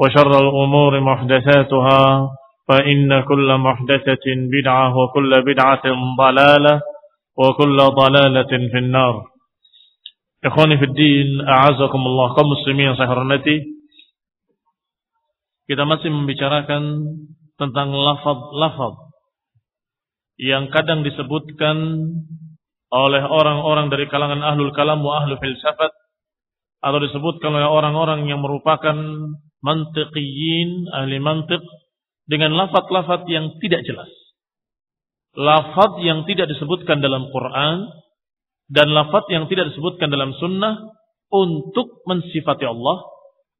وشر الأمور محدثاتها فإن كل محدثة بدعة وكل بدعة ضلالة وكل ضلالة في النار Ikhwani fi din, a'azakumullah kaum muslimin yang saya hormati. Kita masih membicarakan tentang lafaz-lafaz yang kadang disebutkan oleh orang-orang dari kalangan ahlul kalam wa ahlul filsafat atau disebutkan oleh orang-orang yang merupakan mantiqiyin, ahli mantiq dengan lafaz-lafaz yang tidak jelas. Lafaz yang tidak disebutkan dalam Quran dan lafaz yang tidak disebutkan dalam sunnah untuk mensifati Allah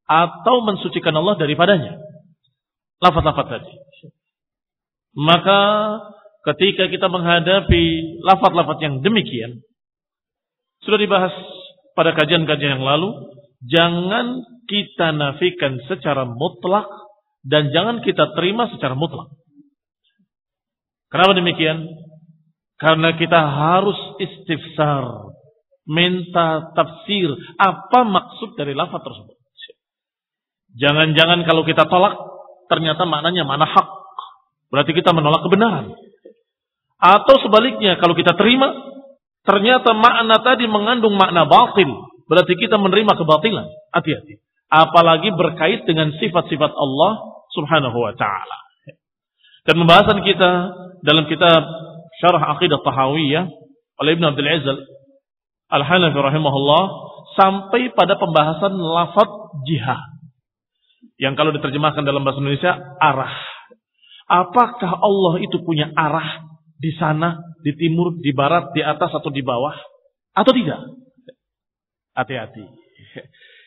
atau mensucikan Allah daripadanya. Lafaz-lafaz tadi. Maka ketika kita menghadapi lafaz-lafaz yang demikian, sudah dibahas pada kajian-kajian yang lalu, jangan kita nafikan secara mutlak dan jangan kita terima secara mutlak. Kenapa demikian? Karena kita harus istifsar. Minta tafsir. Apa maksud dari lafaz tersebut. Jangan-jangan kalau kita tolak. Ternyata maknanya mana hak. Berarti kita menolak kebenaran. Atau sebaliknya kalau kita terima. Ternyata makna tadi mengandung makna batil. Berarti kita menerima kebatilan. Hati-hati. Apalagi berkait dengan sifat-sifat Allah subhanahu wa ta'ala. Dan pembahasan kita dalam kitab Syarah Aqidah Tahawiyah oleh Ibn Abdul Aziz Al-Hanafi rahimahullah sampai pada pembahasan lafaz jihad. Yang kalau diterjemahkan dalam bahasa Indonesia arah. Apakah Allah itu punya arah di sana, di timur, di barat, di atas atau di bawah atau tidak? Hati-hati.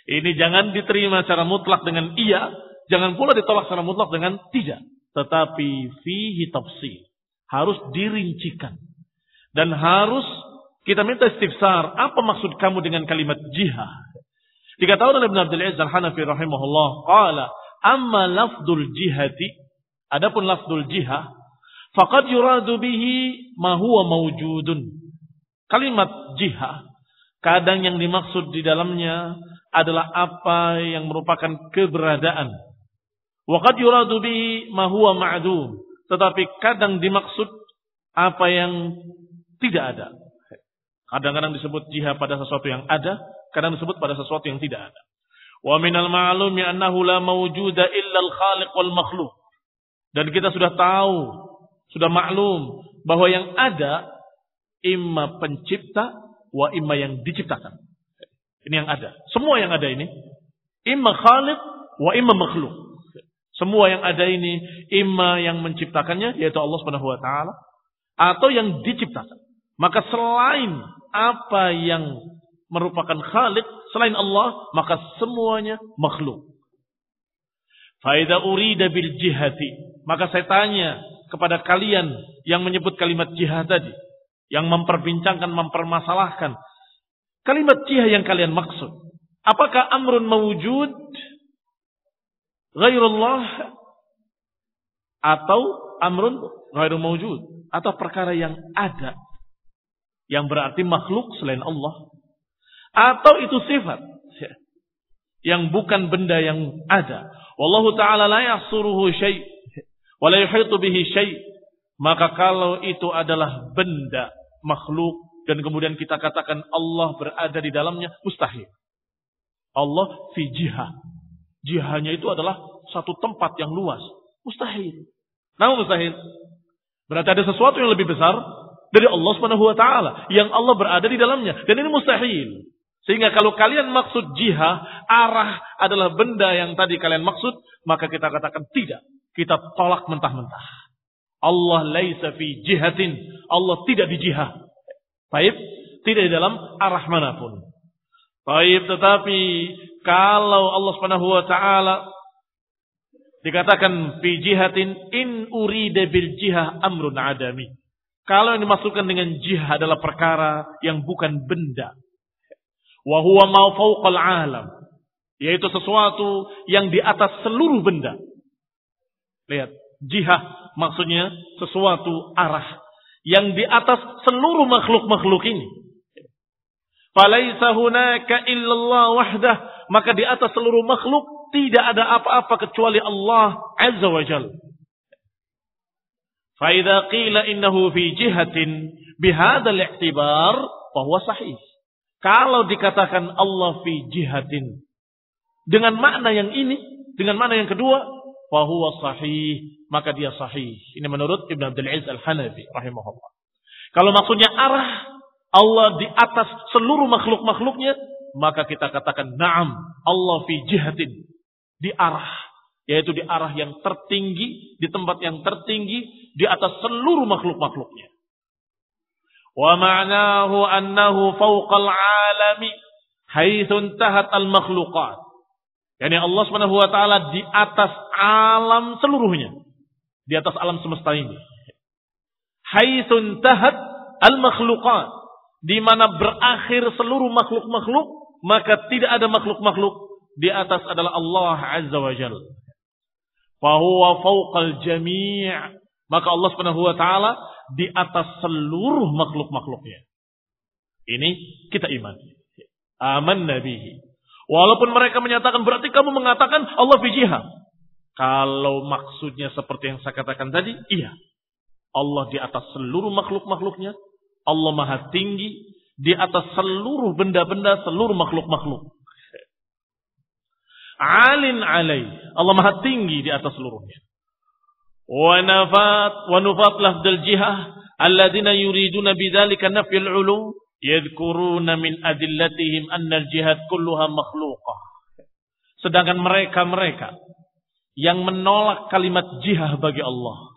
Ini jangan diterima secara mutlak dengan iya, jangan pula ditolak secara mutlak dengan tidak. Tetapi fihi tafsir harus dirincikan. Dan harus kita minta istifsar. Apa maksud kamu dengan kalimat jihad? Dikatakan oleh Ibn Abdul Aziz Al-Hanafi rahimahullah. Qala, amma lafdul jihati. Adapun lafdul jihad. Faqad yuradu bihi ma huwa mawjudun. Kalimat jihad. Kadang yang dimaksud di dalamnya adalah apa yang merupakan keberadaan. Waqad yuradu bihi ma huwa ma'dum. Tetapi kadang dimaksud apa yang tidak ada. Kadang-kadang disebut jihad pada sesuatu yang ada, kadang disebut pada sesuatu yang tidak ada. Wa minal ma'lumi annahu la mawjuda illa al-khaliq wal makhluk. Dan kita sudah tahu, sudah maklum bahwa yang ada imma pencipta wa imma yang diciptakan. Ini yang ada. Semua yang ada ini imma khaliq wa imma makhluk. Semua yang ada ini imma yang menciptakannya yaitu Allah Subhanahu wa taala atau yang diciptakan. Maka selain apa yang merupakan khalik selain Allah, maka semuanya makhluk. Faida urida bil jihati. Maka saya tanya kepada kalian yang menyebut kalimat jihad tadi. Yang memperbincangkan, mempermasalahkan. Kalimat jihad yang kalian maksud. Apakah amrun mewujud? Ghairullah? Atau amrun ghairu mewujud? Atau perkara yang ada. Yang berarti makhluk selain Allah. Atau itu sifat. Yang bukan benda yang ada. Wallahu ta'ala la yahsuruhu syai' wa la yuhitu bihi syai' maka kalau itu adalah benda makhluk dan kemudian kita katakan Allah berada di dalamnya mustahil. Allah fi jihah. Jihahnya itu adalah satu tempat yang luas. Mustahil. Namun mustahil. Berarti ada sesuatu yang lebih besar dari Allah Subhanahu wa taala yang Allah berada di dalamnya dan ini mustahil. Sehingga kalau kalian maksud jihad, arah adalah benda yang tadi kalian maksud, maka kita katakan tidak. Kita tolak mentah-mentah. Allah laisa fi jihatin. Allah tidak di jihad. Baik, tidak di dalam arah mana pun. Baik, tetapi kalau Allah Subhanahu wa taala dikatakan fi jihatin in urida bil jihah amrun adami. Kalau yang dimasukkan dengan jihad adalah perkara yang bukan benda, wa huwa ma fawqal alam yaitu sesuatu yang di atas seluruh benda lihat Jihah maksudnya sesuatu arah yang di atas seluruh makhluk-makhluk ini. Falaisa hunaka illallah wahdah, maka di atas seluruh makhluk tidak ada apa-apa kecuali Allah Azza wa Jalla. Faidha qila innahu fi jihatin bihadal i'tibar bahwa sahih. Kalau dikatakan Allah fi jihatin dengan makna yang ini, dengan makna yang kedua, fahuwa sahih, maka dia sahih. Ini menurut Ibn Abdul Aziz Al-Hanafi rahimahullah. Kalau maksudnya arah Allah di atas seluruh makhluk-makhluknya, maka kita katakan na'am, Allah fi jihadin. Di arah, yaitu di arah yang tertinggi, di tempat yang tertinggi, di atas seluruh makhluk-makhluknya. Wa ma'nahu annahu fawqal alami haitsu intahat al makhluqat. Yani Allah Subhanahu wa taala di atas alam seluruhnya. Di atas alam semesta ini. Haitsu intahat al makhluqat. Di mana berakhir seluruh makhluk-makhluk, maka tidak ada makhluk-makhluk di atas adalah Allah Azza wa Jalla. Fahuwa fawqal jami' maka Allah Subhanahu wa taala di atas seluruh makhluk-makhluknya. Ini kita imani. Aman nabihi. Walaupun mereka menyatakan berarti kamu mengatakan Allah fi jihad. Kalau maksudnya seperti yang saya katakan tadi, iya. Allah di atas seluruh makhluk-makhluknya. Allah maha tinggi di atas seluruh benda-benda, seluruh makhluk-makhluk. Alin alai. Allah maha tinggi di atas seluruhnya. Wa nafat wa nufat lafdal jihah alladina yuriduna bidzalika nafyul ulum yadkuruna min adillatihim anna jihad kulluha makhluqah. Sedangkan mereka-mereka yang menolak kalimat jihad bagi Allah.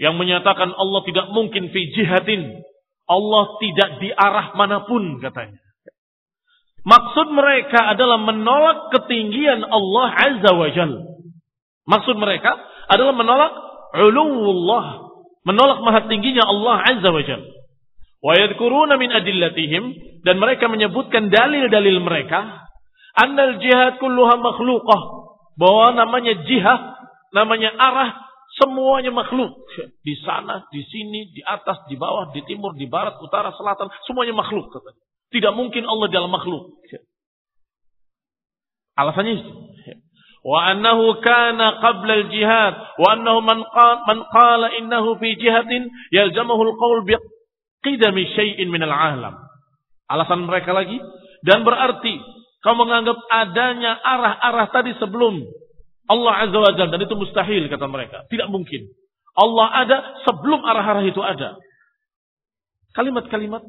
Yang menyatakan Allah tidak mungkin fi jihadin. Allah tidak di arah mana pun katanya. Maksud mereka adalah menolak ketinggian Allah Azza wa Jal. Maksud mereka adalah menolak uluwullah. Menolak maha tingginya Allah Azza wa Jal. Wa min adillatihim dan mereka menyebutkan dalil-dalil mereka annal jihad kulluha makhluqah bahwa namanya jihad, namanya arah semuanya makhluk. Di sana, di sini, di atas, di bawah, di timur, di barat, utara, selatan, semuanya makhluk. Tidak mungkin Allah dalam makhluk. Alasannya itu wa annahu kana qabla al-jihad wa annahu man qala innahu fi jihadin yalzamahu al-qawl qidami syai'in min al-alam. Alasan mereka lagi dan berarti kau menganggap adanya arah-arah tadi sebelum Allah Azza wa Jalla dan itu mustahil kata mereka. Tidak mungkin. Allah ada sebelum arah-arah itu ada. Kalimat-kalimat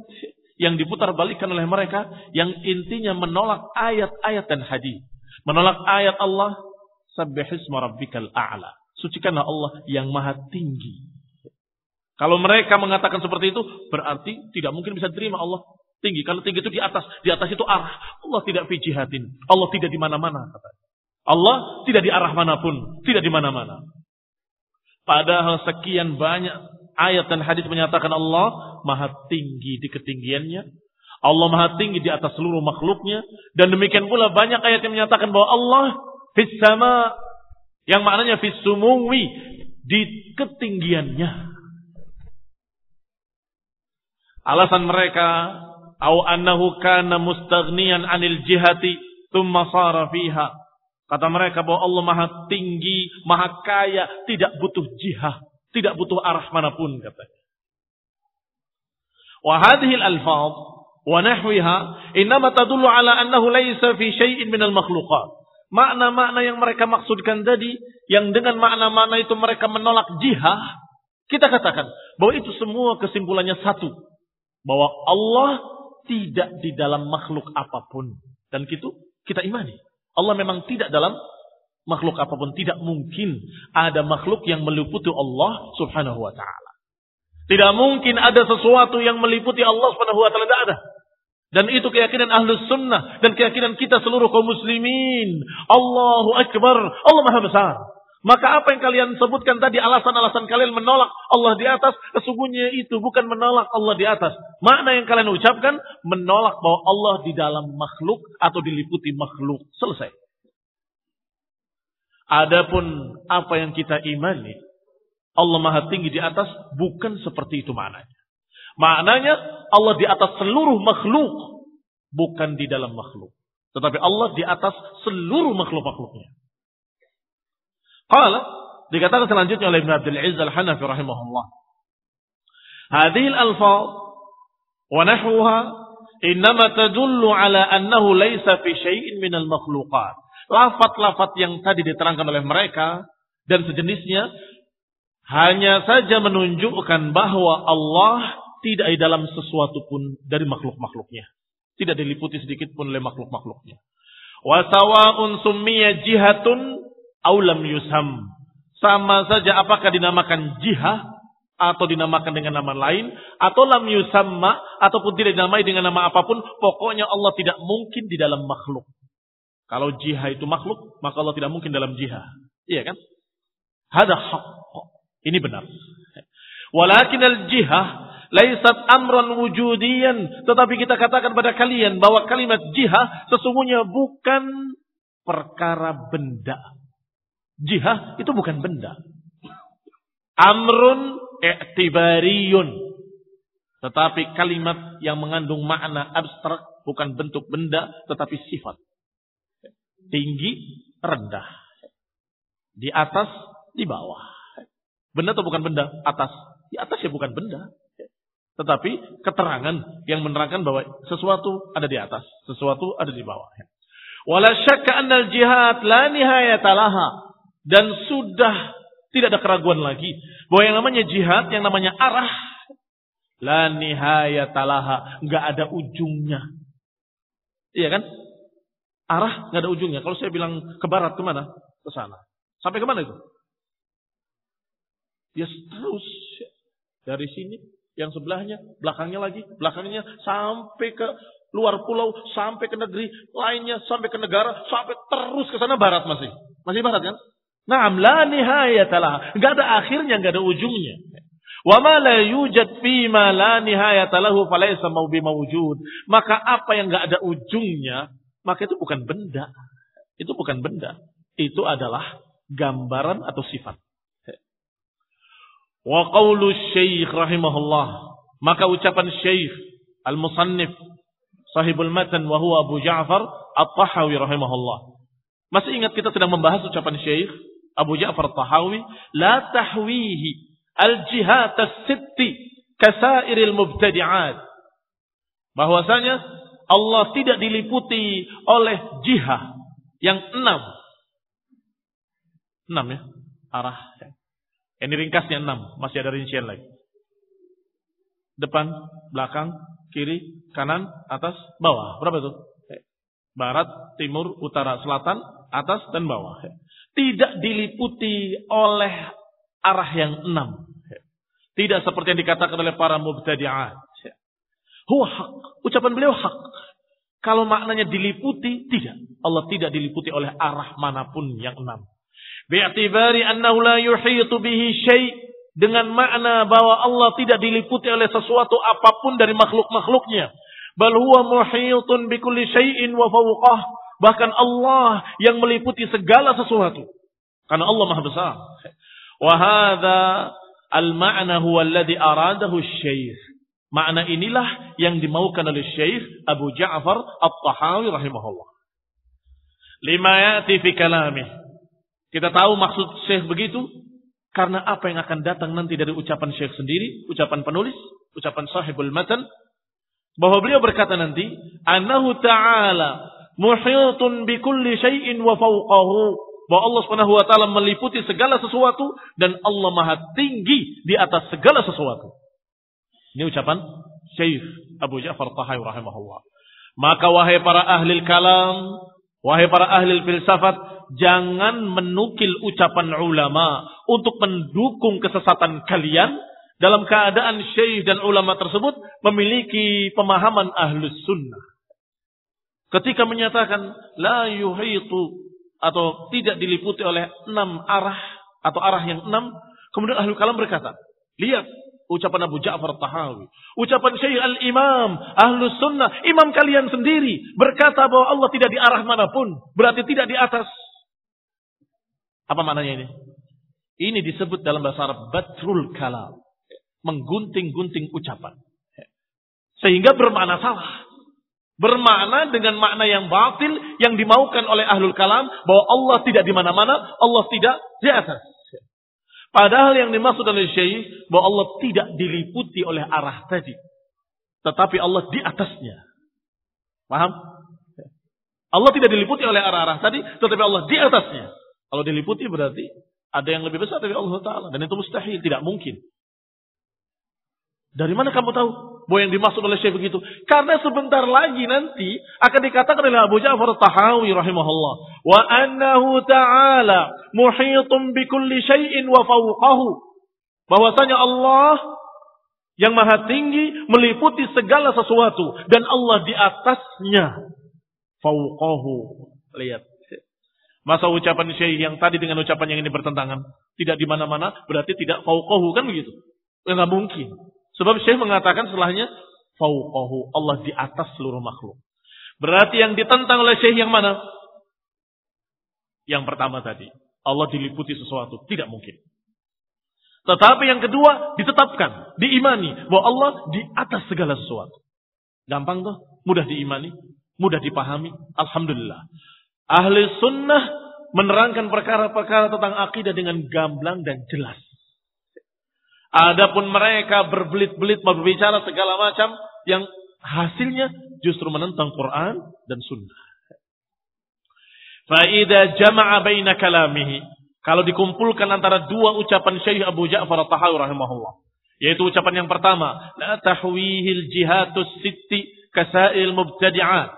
yang diputar balikan oleh mereka yang intinya menolak ayat-ayat dan hadis. Menolak ayat Allah, Sabbihisma rabbikal a'la. Sucikanlah Allah yang maha tinggi. Kalau mereka mengatakan seperti itu, berarti tidak mungkin bisa diterima Allah Tinggi. Kalau tinggi itu di atas. Di atas itu arah. Allah tidak fi jihadin. Allah tidak di mana-mana. Allah tidak di arah mana pun. Tidak di mana-mana. Padahal sekian banyak ayat dan hadis menyatakan Allah maha tinggi di ketinggiannya. Allah maha tinggi di atas seluruh makhluknya. Dan demikian pula banyak ayat yang menyatakan bahwa Allah fis sama. Yang maknanya fis sumuwi. Di ketinggiannya. Alasan mereka Au annahu kana mustaghniyan anil jihati thumma sara fiha. Kata mereka bahwa Allah maha tinggi, maha kaya, tidak butuh jihad, tidak butuh arah mana pun katanya. Wa hadhihi al-alfaz wa nahwiha innama tadullu ala annahu laysa fi syai'in min al-makhluqat. Makna-makna yang mereka maksudkan tadi, yang dengan makna-makna itu mereka menolak jihad, kita katakan bahwa itu semua kesimpulannya satu. Bahwa Allah tidak di dalam makhluk apa pun. Dan itu kita imani. Allah memang tidak dalam makhluk apa pun. Tidak mungkin ada makhluk yang meliputi Allah subhanahu wa ta'ala. Tidak mungkin ada sesuatu yang meliputi Allah subhanahu wa ta'ala. Tidak ada. Dan itu keyakinan ahlus sunnah. Dan keyakinan kita seluruh kaum muslimin. Allahu Akbar. Allah maha besar. Maka apa yang kalian sebutkan tadi alasan-alasan kalian menolak Allah di atas, sesungguhnya itu bukan menolak Allah di atas. Makna yang kalian ucapkan menolak bahwa Allah di dalam makhluk atau diliputi makhluk. Selesai. Adapun apa yang kita imani, Allah Maha Tinggi di atas bukan seperti itu maknanya. Maknanya Allah di atas seluruh makhluk, bukan di dalam makhluk. Tetapi Allah di atas seluruh makhluk-makhluknya. Qala dikatakan selanjutnya oleh Ibn Abdul Aziz Al-Hanafi rahimahullah. Hadhihi al-alfaz wa nahwuha innama tadullu ala annahu laysa fi syai'in min al-makhluqat. Lafat-lafat yang tadi diterangkan oleh mereka dan sejenisnya hanya saja menunjukkan bahwa Allah tidak di dalam sesuatu pun dari makhluk-makhluknya. Tidak diliputi sedikit pun oleh makhluk-makhluknya. Wa sawa'un summiya jihatun aulam yusam. Sama saja apakah dinamakan jihah atau dinamakan dengan nama lain atau lam yusamma ataupun tidak dinamai dengan nama apa pun, pokoknya Allah tidak mungkin di dalam makhluk. Kalau jihah itu makhluk, maka Allah tidak mungkin dalam jihah. Iya kan? Hada. Ini benar. Walakin al-jihah laisat amran wujudiyan. Tetapi kita katakan pada kalian bahwa kalimat jihah sesungguhnya bukan perkara benda. Jihad itu bukan benda. Amrun i'tibariyun. Tetapi kalimat yang mengandung makna abstrak bukan bentuk benda tetapi sifat. Tinggi, rendah. Di atas, di bawah. Benda atau bukan benda? Atas. Di atas ya bukan benda. Tetapi keterangan yang menerangkan bahwa sesuatu ada di atas, sesuatu ada di bawah. Wala syakka annal jihad la nihayata laha. Dan sudah tidak ada keraguan lagi. Bahwa yang namanya jihad, yang namanya arah. La nihayatalaha. Nggak ada ujungnya. Iya kan? Arah nggak ada ujungnya. Kalau saya bilang ke barat, ke mana? Ke sana. Sampai ke mana itu? Ya terus. Dari sini, yang sebelahnya, belakangnya lagi, belakangnya sampai ke luar pulau, sampai ke negeri lainnya, sampai ke negara, sampai terus ke sana barat masih. Masih barat kan? Naam la nihayatalah. Enggak ada akhirnya, enggak ada ujungnya. Wa ma la yujad fi ma la nihayata lahu falaysa mawjud. Maka apa yang enggak ada ujungnya, maka itu bukan benda. Itu bukan benda. Itu adalah gambaran atau sifat. Wa qawlu syekh rahimahullah. Maka ucapan syekh al-musannif sahibul matan wa huwa Abu Ja'far at-Tahawi rahimahullah. Masih ingat kita sedang membahas ucapan syekh Abu Ja'far Tahawi, la tahwihi al-jihad as-sitti kasairil mubtadi'at. Bahwasanya Allah tidak diliputi oleh jihad yang enam. Enam ya, arah. Ini ringkasnya enam, masih ada rincian lagi. Depan, belakang, kiri, kanan, atas, bawah. Berapa itu? Barat, timur, utara, selatan, atas, dan bawah tidak diliputi oleh arah yang enam. Tidak seperti yang dikatakan oleh para mubtadi'at. Huwa hak. Ucapan beliau hak. Kalau maknanya diliputi, tidak. Allah tidak diliputi oleh arah mana pun yang enam. Bi'atibari annahu la yuhitu bihi syai' dengan makna bahwa Allah tidak diliputi oleh sesuatu apa pun dari makhluk-makhluknya. Bal huwa muhitun bikulli syai'in wa fawqah. Bahkan Allah yang meliputi segala sesuatu. Karena Allah Maha Besar. Wa hadha al-ma'na huwa alladhi aradahu syekh. Makna inilah yang dimaukan oleh Syekh Abu Ja'far At-Tahawi rahimahullah. Lima ya'ti fi kalamih. Kita tahu maksud Syekh begitu karena apa yang akan datang nanti dari ucapan Syekh sendiri, ucapan penulis, ucapan sahibul matan bahwa beliau berkata nanti, "Annahu ta'ala muhitun bi kulli syai'in wa fawqahu." Bahwa Allah Subhanahu wa taala meliputi segala sesuatu dan Allah Maha tinggi di atas segala sesuatu. Ini ucapan Syekh Abu Ja'far Tahawi rahimahullah. Maka wahai para ahli kalam, wahai para ahli filsafat, jangan menukil ucapan ulama untuk mendukung kesesatan kalian dalam keadaan syekh dan ulama tersebut memiliki pemahaman ahlus sunnah. Ketika menyatakan la yuhitu atau tidak diliputi oleh enam arah atau arah yang enam, kemudian ahli kalam berkata, lihat Ucapan Abu Ja'far Tahawi. Ucapan Syekh Al-Imam, Ahlus Sunnah. Imam kalian sendiri berkata bahwa Allah tidak di arah mana pun. Berarti tidak di atas. Apa maknanya ini? Ini disebut dalam bahasa Arab Batrul Kalam. Menggunting-gunting ucapan. Sehingga bermakna salah. Bermakna dengan makna yang batil yang dimaukan oleh Ahlul Kalam. Bahwa Allah tidak di mana-mana. Allah tidak di atas. Padahal yang dimaksud oleh Syekh bahwa Allah tidak diliputi oleh arah tadi. Tetapi Allah di atasnya. Paham? Allah tidak diliputi oleh arah-arah tadi, tetapi Allah di atasnya. Kalau diliputi berarti ada yang lebih besar dari Allah Ta'ala. Dan itu mustahil, tidak mungkin. Dari mana kamu tahu bahwa yang dimaksud oleh Syekh begitu? Karena sebentar lagi nanti akan dikatakan oleh Abu Ja'far Tahawi rahimahullah. Wa annahu ta'ala muhitun bikulli syai'in wa fawqahu. Bahwasanya Allah yang maha tinggi meliputi segala sesuatu. Dan Allah di atasnya. Fawqahu. Lihat. Masa ucapan Syekh yang tadi dengan ucapan yang ini bertentangan. Tidak di mana-mana berarti tidak fawqahu kan begitu. Enggak mungkin. Sebab Syekh mengatakan setelahnya fauqahu Allah di atas seluruh makhluk. Berarti yang ditentang oleh Syekh yang mana? Yang pertama tadi, Allah diliputi sesuatu, tidak mungkin. Tetapi yang kedua ditetapkan, diimani bahwa Allah di atas segala sesuatu. Gampang tuh, mudah diimani, mudah dipahami. Alhamdulillah. Ahli sunnah menerangkan perkara-perkara tentang akidah dengan gamblang dan jelas. Adapun mereka berbelit-belit berbicara segala macam yang hasilnya justru menentang Quran dan Sunnah. Faida jama'a baina kalamihi. Kalau dikumpulkan antara dua ucapan Syekh Abu Ja'far At-Tahawi rahimahullah. Yaitu ucapan yang pertama. La tahwihil jihatus sitti kasail mubtadi'at.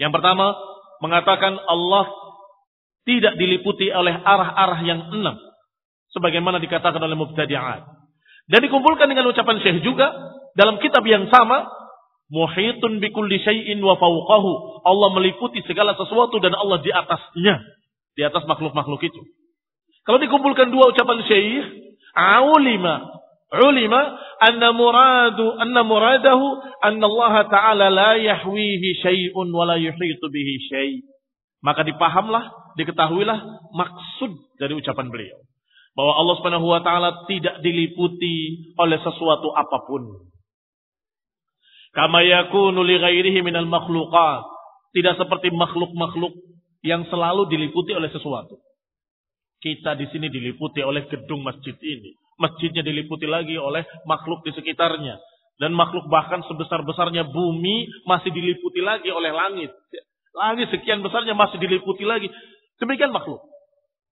Yang pertama mengatakan Allah tidak diliputi oleh arah-arah yang enam. Sebagaimana dikatakan oleh mubtadi'at. Dan dikumpulkan dengan ucapan Syekh juga dalam kitab yang sama, muhitun bikulli syai'in wa fawqahu. Allah meliputi segala sesuatu dan Allah di atasnya, di atas makhluk-makhluk itu. Kalau dikumpulkan dua ucapan Syekh, ulima ulima anna muradu anna muradahu anna Allah taala la yahwihi syai'un wa la yuhitu bihi syai'. Maka dipahamlah, diketahuilah maksud dari ucapan beliau bahwa Allah Subhanahu wa taala tidak diliputi oleh sesuatu apa pun. Kama yakunu li ghairihi minal makhluqat. Tidak seperti makhluk-makhluk yang selalu diliputi oleh sesuatu. Kita di sini diliputi oleh gedung masjid ini. Masjidnya diliputi lagi oleh makhluk di sekitarnya. Dan makhluk bahkan sebesar-besarnya bumi masih diliputi lagi oleh langit. Langit sekian besarnya masih diliputi lagi. Demikian makhluk.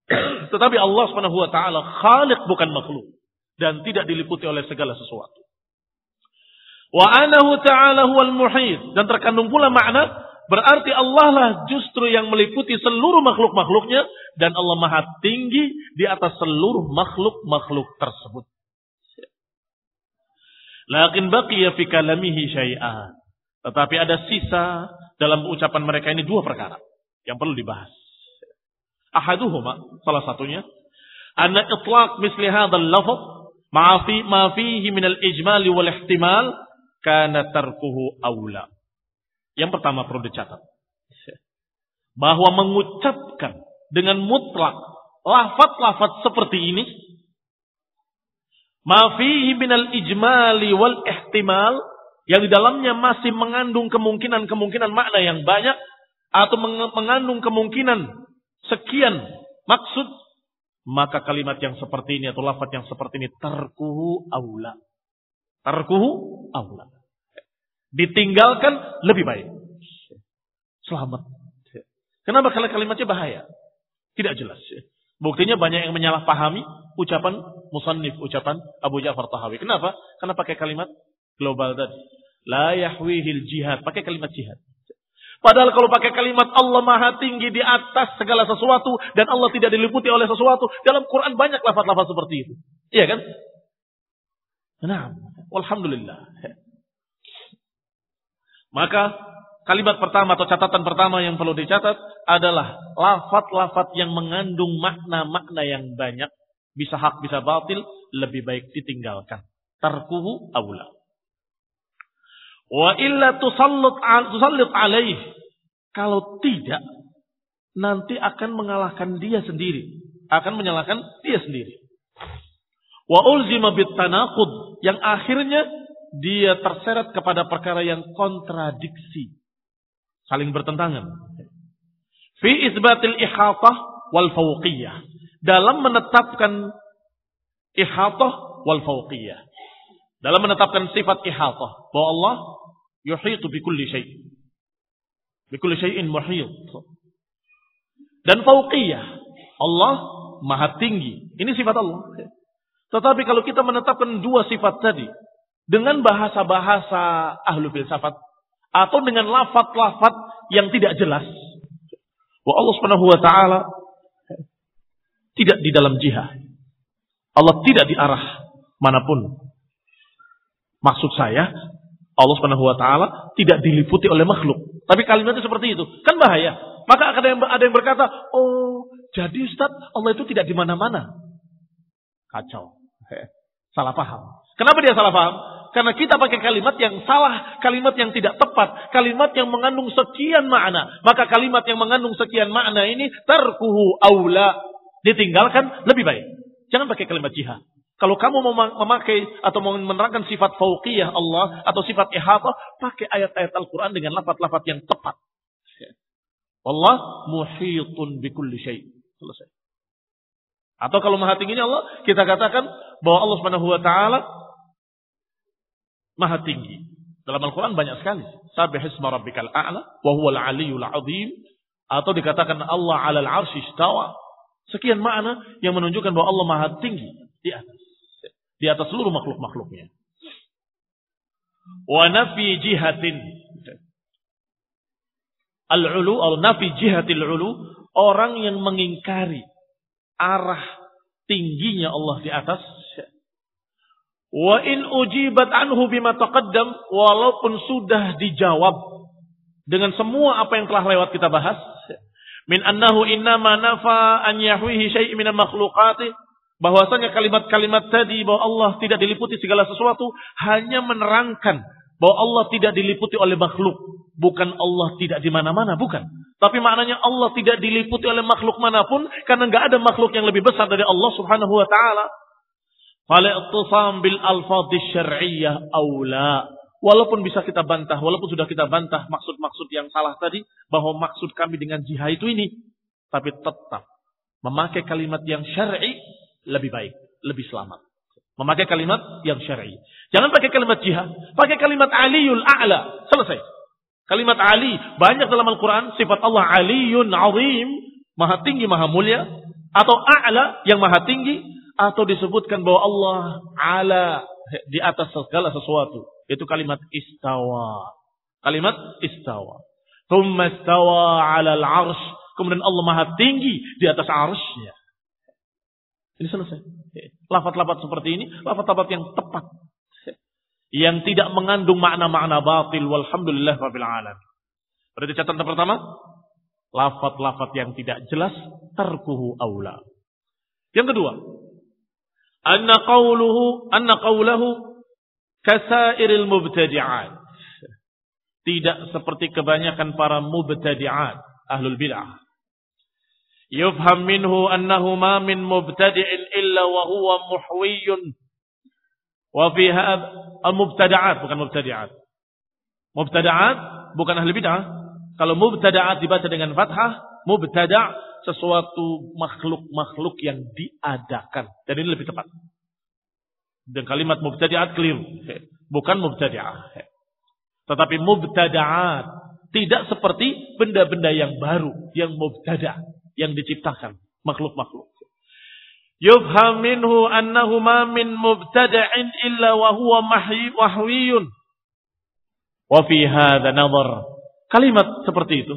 Tetapi Allah Subhanahu wa taala khaliq bukan makhluk dan tidak diliputi oleh segala sesuatu. Wa anahu ta'ala huwal muhit dan terkandung pula makna berarti Allah lah justru yang meliputi seluruh makhluk-makhluknya dan Allah Maha tinggi di atas seluruh makhluk-makhluk tersebut. Lakin baqiya fi kalamihi syai'an. Tetapi ada sisa dalam ucapan mereka ini dua perkara yang perlu dibahas. Ahaduhuma, salah satunya, anna itlaq misli hadzal lafaz ma fi ma fihi min al-ijmal wal ihtimal kana tarkuhu aula. Yang pertama perlu dicatat. Bahwa mengucapkan dengan mutlak lafaz-lafaz seperti ini ma fihi min al-ijmali wal ihtimal yang di dalamnya masih mengandung kemungkinan-kemungkinan makna yang banyak atau mengandung kemungkinan sekian maksud. Maka kalimat yang seperti ini atau lafaz yang seperti ini tarkuhu aula. Tarkuhu aula. Ditinggalkan lebih baik. Selamat. Kenapa? Kalau kalimatnya bahaya. Tidak jelas. Buktinya banyak yang menyalahpahami ucapan musannif ucapan Abu Ja'far Tahawi. Kenapa? Karena pakai kalimat global tadi. La yahwihil jihad. Pakai kalimat jihad. Padahal kalau pakai kalimat Allah maha tinggi di atas segala sesuatu dan Allah tidak diliputi oleh sesuatu. Dalam Quran banyak lafaz-lafaz seperti itu. Iya kan? Nah, Alhamdulillah. Maka kalimat pertama atau catatan pertama yang perlu dicatat adalah lafaz-lafaz yang mengandung makna-makna yang banyak. Bisa hak, bisa batil, lebih baik ditinggalkan. Tarkuhu awla. Wa illa tusallut tusallit alaih. Kalau tidak, nanti akan mengalahkan dia sendiri. Akan menyalahkan dia sendiri. Wa ulzima bitanaqud. Yang akhirnya dia terseret kepada perkara yang kontradiksi. Saling bertentangan. Fi isbatil ihatah wal fauqiyah. Dalam menetapkan ihatah wal fauqiyah. Dalam menetapkan sifat ihatah. Bahwa Allah yuhitu bi kulli syai. Bi kulli syai'in muhit. Dan fauqiyah. Allah maha tinggi. Ini sifat Allah. Tetapi kalau kita menetapkan dua sifat tadi dengan bahasa-bahasa ahlu filsafat atau dengan lafat-lafat yang tidak jelas, bahwa Allah Subhanahu wa taala tidak di dalam jihad. Allah tidak di arah mana pun. Maksud saya, Allah Subhanahu wa taala tidak diliputi oleh makhluk. Tapi kalimatnya seperti itu. Kan bahaya. Maka ada yang ada yang berkata, "Oh, jadi Ustaz, Allah itu tidak di mana-mana." Kacau. Salah paham. Kenapa dia salah paham? Karena kita pakai kalimat yang salah, kalimat yang tidak tepat, kalimat yang mengandung sekian makna. Maka kalimat yang mengandung sekian makna ini tarkuhu aula, ditinggalkan lebih baik. Jangan pakai kalimat jihad. Kalau kamu memakai atau mau menerangkan sifat fauqiyah Allah atau sifat ihata, pakai ayat-ayat Al-Quran dengan lafat-lafat yang tepat. Allah muhitun bikulli syai. Selesai. Atau kalau maha tingginya Allah, kita katakan bahwa Allah Subhanahu wa taala maha tinggi. Dalam Al-Quran banyak sekali. Sabihisma rabbikal a'la wa huwal aliyul azim. Atau dikatakan Allah alal arshi istawa. Sekian makna yang menunjukkan bahwa Allah maha tinggi di atas di atas seluruh makhluk-makhluknya. Wa nafi jihatin al-ulu atau nafi jihatil ulu orang yang mengingkari arah tingginya Allah di atas wa in ujibat anhu bima taqaddam walaupun sudah dijawab dengan semua apa yang telah lewat kita bahas min annahu innama nafa an yahwihi syai'in min makhluqati bahwasanya kalimat-kalimat tadi bahwa Allah tidak diliputi segala sesuatu hanya menerangkan bahwa Allah tidak diliputi oleh makhluk, bukan Allah tidak di mana-mana, bukan. Tapi maknanya Allah tidak diliputi oleh makhluk mana pun karena nggak ada makhluk yang lebih besar dari Allah Subhanahu wa taala. Fal bil alfadhish syar'iyyah aula. Walaupun bisa kita bantah, walaupun sudah kita bantah maksud-maksud yang salah tadi bahwa maksud kami dengan jihad itu ini, tapi tetap memakai kalimat yang syar'i lebih baik, lebih selamat. Memakai kalimat yang syar'i. Jangan pakai kalimat jihad, pakai kalimat aliyul a'la. Selesai. Kalimat Ali banyak dalam Al-Qur'an sifat Allah aliyun azim, maha tinggi, maha mulia atau a'la yang maha tinggi atau disebutkan bahwa Allah ala di atas segala sesuatu. Itu kalimat istawa. Kalimat istawa. Thumma istawa 'ala al-'arsy. Kemudian Allah maha tinggi di atas arsy ini selesai. Lafat-lafat seperti ini, lafat-lafat yang tepat. yang tidak mengandung makna-makna batil walhamdulillah rabbil alamin. Berarti catatan pertama, lafat-lafat yang tidak jelas tarkuhu aula. Yang kedua, anna qawluhu anna qawluhu kasairil mubtadi'at. Tidak seperti kebanyakan para mubtadi'at, ahlul bid'ah. Yufham minhu annahu ma min mubtadi'in illa wa huwa muhwiyun. Wa fi al-mubtada'at bukan mubtadi'at. Mubtada'at bukan ahli bid'ah. Kalau mubtada'at dibaca dengan fathah, mubtada' sesuatu makhluk-makhluk yang diadakan. Dan ini lebih tepat. Dan kalimat mubtadi'at keliru. Bukan mubtadi'ah. Tetapi mubtada'at. Tidak seperti benda-benda yang baru. Yang mubtada' yang diciptakan. Makhluk-makhluk. Yufham minhu annahu ma min mubtada'in illa wa huwa mahwiyun. Wa fi hadha nazar. Kalimat seperti itu.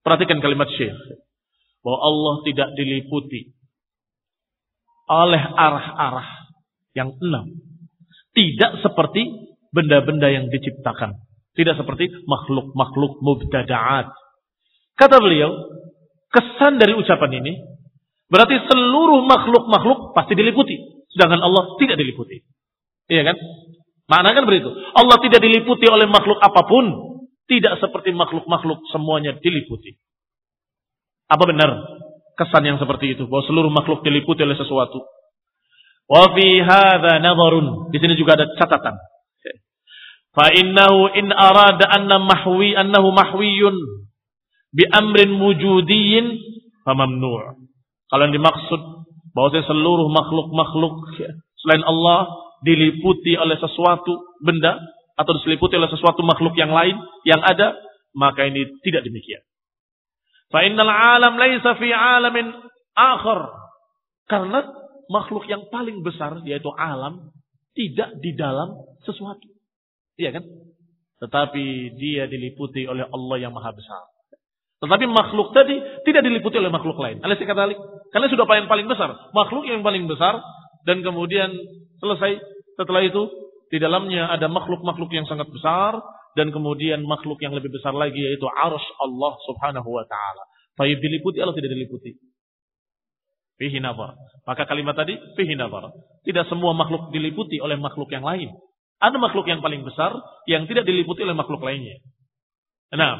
Perhatikan kalimat Syekh. Bahwa Allah tidak diliputi oleh arah-arah yang enam. Tidak seperti benda-benda yang diciptakan. Tidak seperti makhluk-makhluk mubtada'at. Kata beliau, kesan dari ucapan ini, berarti seluruh makhluk-makhluk pasti diliputi. Sedangkan Allah tidak diliputi. Iya kan? Makna kan begitu. Allah tidak diliputi oleh makhluk apa pun. Tidak seperti makhluk-makhluk semuanya diliputi. Apa benar kesan yang seperti itu? Bahwa seluruh makhluk diliputi oleh sesuatu. Wa fi hadha nadharun. Di sini juga ada catatan. Fa innahu in arada anna mahwi annahu mahwiyun bi amrin wujudiyyin famamnu'. Kalau yang dimaksud bahwa seluruh makhluk-makhluk selain Allah diliputi oleh sesuatu benda atau diseliputi oleh sesuatu makhluk yang lain yang ada, maka ini tidak demikian. Fa innal alam laisa fi alamin akhar. Karena makhluk yang paling besar yaitu alam tidak di dalam sesuatu. Iya kan? Tetapi dia diliputi oleh Allah yang maha besar. Tetapi makhluk tadi tidak diliputi oleh makhluk lain. Alas kata Karena sudah paling paling besar. Makhluk yang paling besar dan kemudian selesai setelah itu di dalamnya ada makhluk-makhluk yang sangat besar dan kemudian makhluk yang lebih besar lagi yaitu arsh Allah Subhanahu wa taala. Baik diliputi Allah tidak diliputi. Fihi nazar. Maka kalimat tadi fihi nazar. Tidak semua makhluk diliputi oleh makhluk yang lain. Ada makhluk yang paling besar yang tidak diliputi oleh makhluk lainnya. Nah,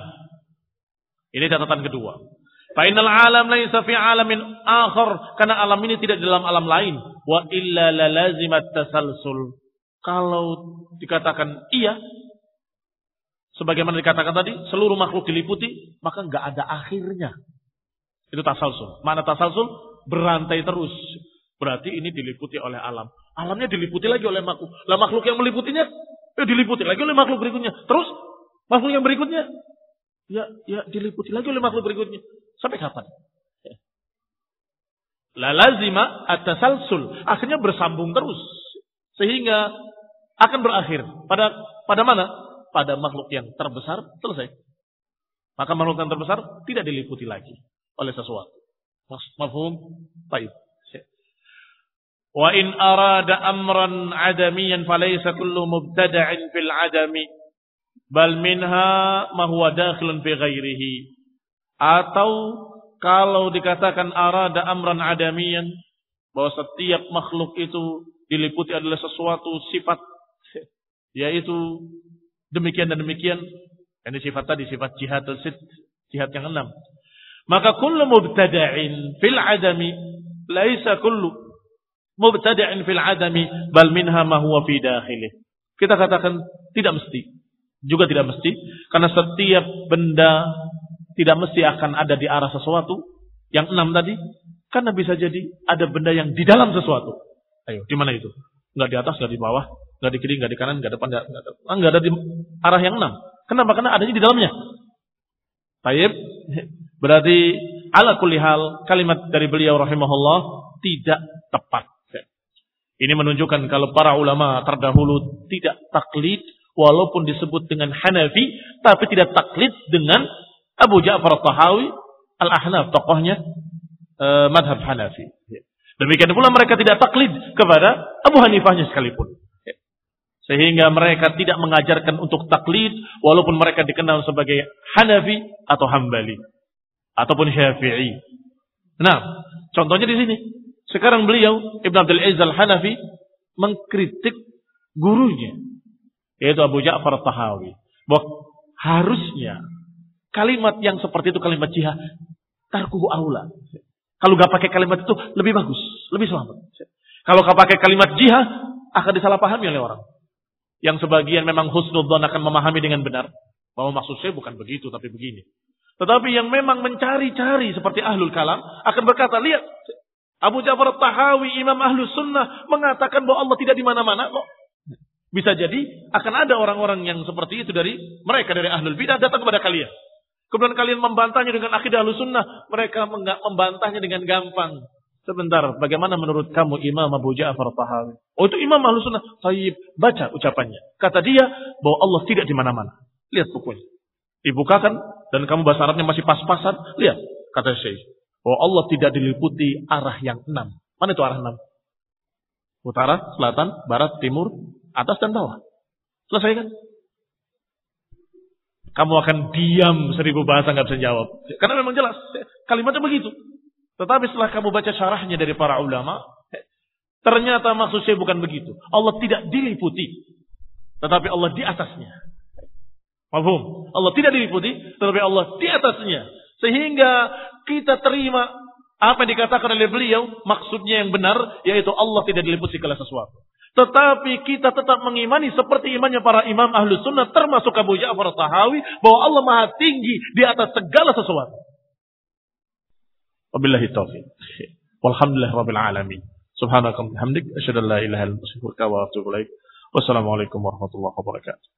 ini catatan kedua. Fa'inal alam laisa fi alamin akhar. Karena alam ini tidak dalam alam lain. Wa illa lalazimat tasalsul. Kalau dikatakan iya, sebagaimana dikatakan tadi, seluruh makhluk diliputi, maka nggak ada akhirnya. Itu tasalsul. Mana tasalsul? Berantai terus. Berarti ini diliputi oleh alam. Alamnya diliputi lagi oleh makhluk. Lah makhluk yang meliputinya eh, diliputi lagi oleh makhluk berikutnya. Terus makhluk yang berikutnya ya ya diliputi lagi oleh makhluk berikutnya. Sampai kapan? La lazima at-tasalsul. Akhirnya bersambung terus. Sehingga akan berakhir pada pada mana? Pada makhluk yang terbesar selesai. Maka makhluk yang terbesar tidak diliputi lagi oleh sesuatu. Mafhum? Baik. Wa in arada amran adamiyan falaysa kullu mubtada'in fil adami bal minha ma huwa dakhilun fi ghairihi. Atau kalau dikatakan arada amran adamiyan bahwa setiap makhluk itu diliputi adalah sesuatu sifat yaitu demikian dan demikian. Ini sifat tadi sifat jihad sit jihad yang enam. Maka kullu mubtada'in fil adami laisa kullu mubtada'in fil adami bal minha ma huwa fi dakhilih. Kita katakan tidak mesti. Juga tidak mesti karena setiap benda tidak mesti akan ada di arah sesuatu. Yang enam tadi karena bisa jadi ada benda yang di dalam sesuatu. Ayo, di mana itu? Enggak di atas, enggak di bawah, enggak di kiri, enggak di kanan, enggak depan, enggak, enggak, enggak ada di arah yang enam. Kenapa? Karena adanya di dalamnya. Taib. Berarti ala kulli hal kalimat dari beliau rahimahullah tidak tepat. Ini menunjukkan kalau para ulama terdahulu tidak taklid walaupun disebut dengan Hanafi tapi tidak taklid dengan Abu Ja'far Tahawi Al-Ahnaf tokohnya eh, madhab Hanafi. Demikian pula mereka tidak taklid kepada Abu Hanifahnya sekalipun. Sehingga mereka tidak mengajarkan untuk taklid walaupun mereka dikenal sebagai Hanafi atau Hambali ataupun Syafi'i. Nah, contohnya di sini. Sekarang beliau Ibn Abdul Aziz Al-Hanafi mengkritik gurunya yaitu Abu Ja'far Tahawi bahwa harusnya kalimat yang seperti itu kalimat jihad tarkuhu aula. Kalau gak pakai kalimat itu lebih bagus, lebih selamat. Kalau gak pakai kalimat jihad akan disalahpahami oleh orang. Yang sebagian memang husnudzon akan memahami dengan benar. Bahwa maksud saya bukan begitu, tapi begini. Tetapi yang memang mencari-cari seperti ahlul kalam akan berkata, lihat Abu Ja'far Tahawi, Imam Ahlus Sunnah mengatakan bahwa Allah tidak di mana-mana kok. Bisa jadi akan ada orang-orang yang seperti itu dari mereka dari ahlul bidah datang kepada kalian. Kemudian kalian membantahnya dengan akidah ahlus sunnah. Mereka membantahnya dengan gampang. Sebentar, bagaimana menurut kamu Imam Abu Ja'far Tahawi? Oh itu Imam Ahlus Sunnah. Baca ucapannya. Kata dia bahwa Allah tidak di mana-mana. Lihat bukunya. Dibukakan dan kamu bahasa Arabnya masih pas-pasan. Lihat, kata Syekh. Bahwa Allah tidak diliputi arah yang enam. Mana itu arah enam? Utara, selatan, barat, timur, atas dan bawah. Selesai kan? Kamu akan diam seribu bahasa nggak bisa jawab. Karena memang jelas. Kalimatnya begitu. Tetapi setelah kamu baca syarahnya dari para ulama, ternyata maksud saya bukan begitu. Allah tidak diliputi, tetapi Allah di atasnya. Paham? Allah tidak diliputi, tetapi Allah di atasnya. Sehingga kita terima apa yang dikatakan oleh beliau, maksudnya yang benar, yaitu Allah tidak diliputi segala sesuatu. Tetapi kita tetap mengimani seperti imannya para imam ahlu sunnah, termasuk Abu Ja'far Tahawi, bahwa Allah maha tinggi di atas segala sesuatu. Wabillahi taufiq. Walhamdulillah rabbil alamin. Hamdik. Ilaha wa atubu. Wassalamualaikum warahmatullahi wabarakatuh.